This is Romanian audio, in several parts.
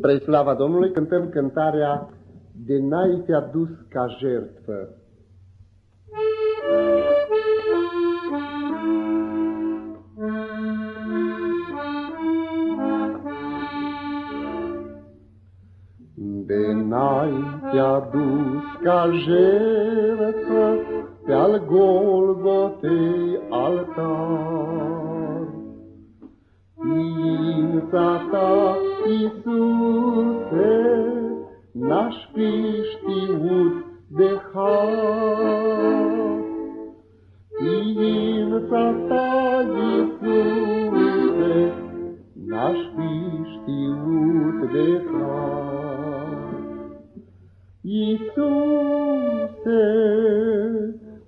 Spre slava Domnului cântăm cântarea De n-ai fi adus ca jertfă. De n-ai fi adus ca jertfă Pe-al Golgotei altar, Ființa ta Iisuse, n-aș fi știut de har. Ființa ta, Iisuse, n-aș fi știut de har. Iisuse,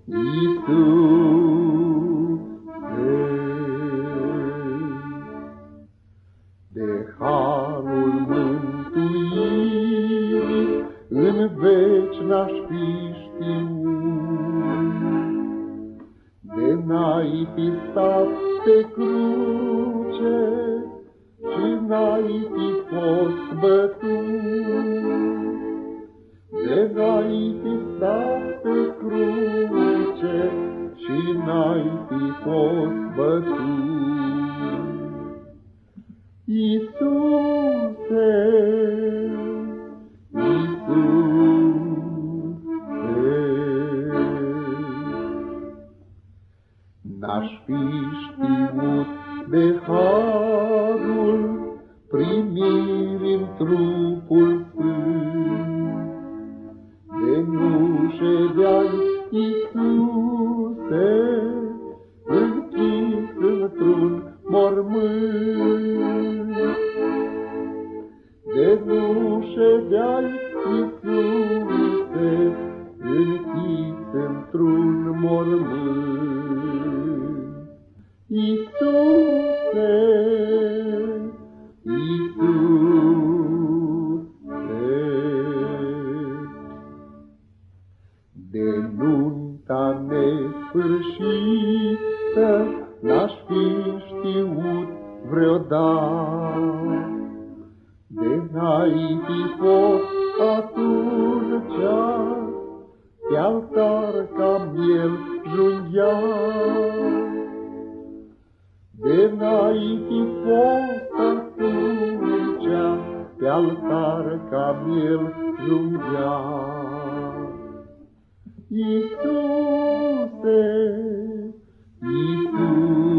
Iisuse, în veci n-aș fi știut. De n-ai fi stat pe cruce și n-ai fi fost bătut. De n-ai fi stat pe cruce și n-ai fi fost bătut. Iisuse, Iisuse, N-aș fi știut de harul primirii în trupul sfânt, de nu ședeai, Iisuse, închis într-un mormânt. De nu ședeai, Iisuse, închis într-un mormânt. Iisuse, Iisuse, de nunta nesfârșită n-aș fi știut vreodată. De n-ai fi fost atunci pe altar ca miel junghiat. De n-ai fi fost atunci pe altar ca miel junghiat. Iisuse, Iisuse,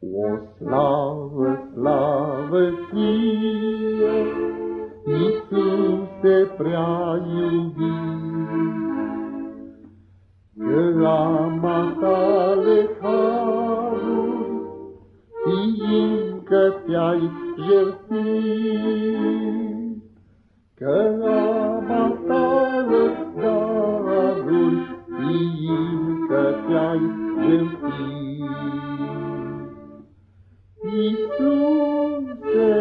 o slavă, slavă ție, Iisuse prea iubit, Flama ta de haruri, Știind că te-ai jertit, Că ama ta de daruri, te-ai jertit. Iisuse,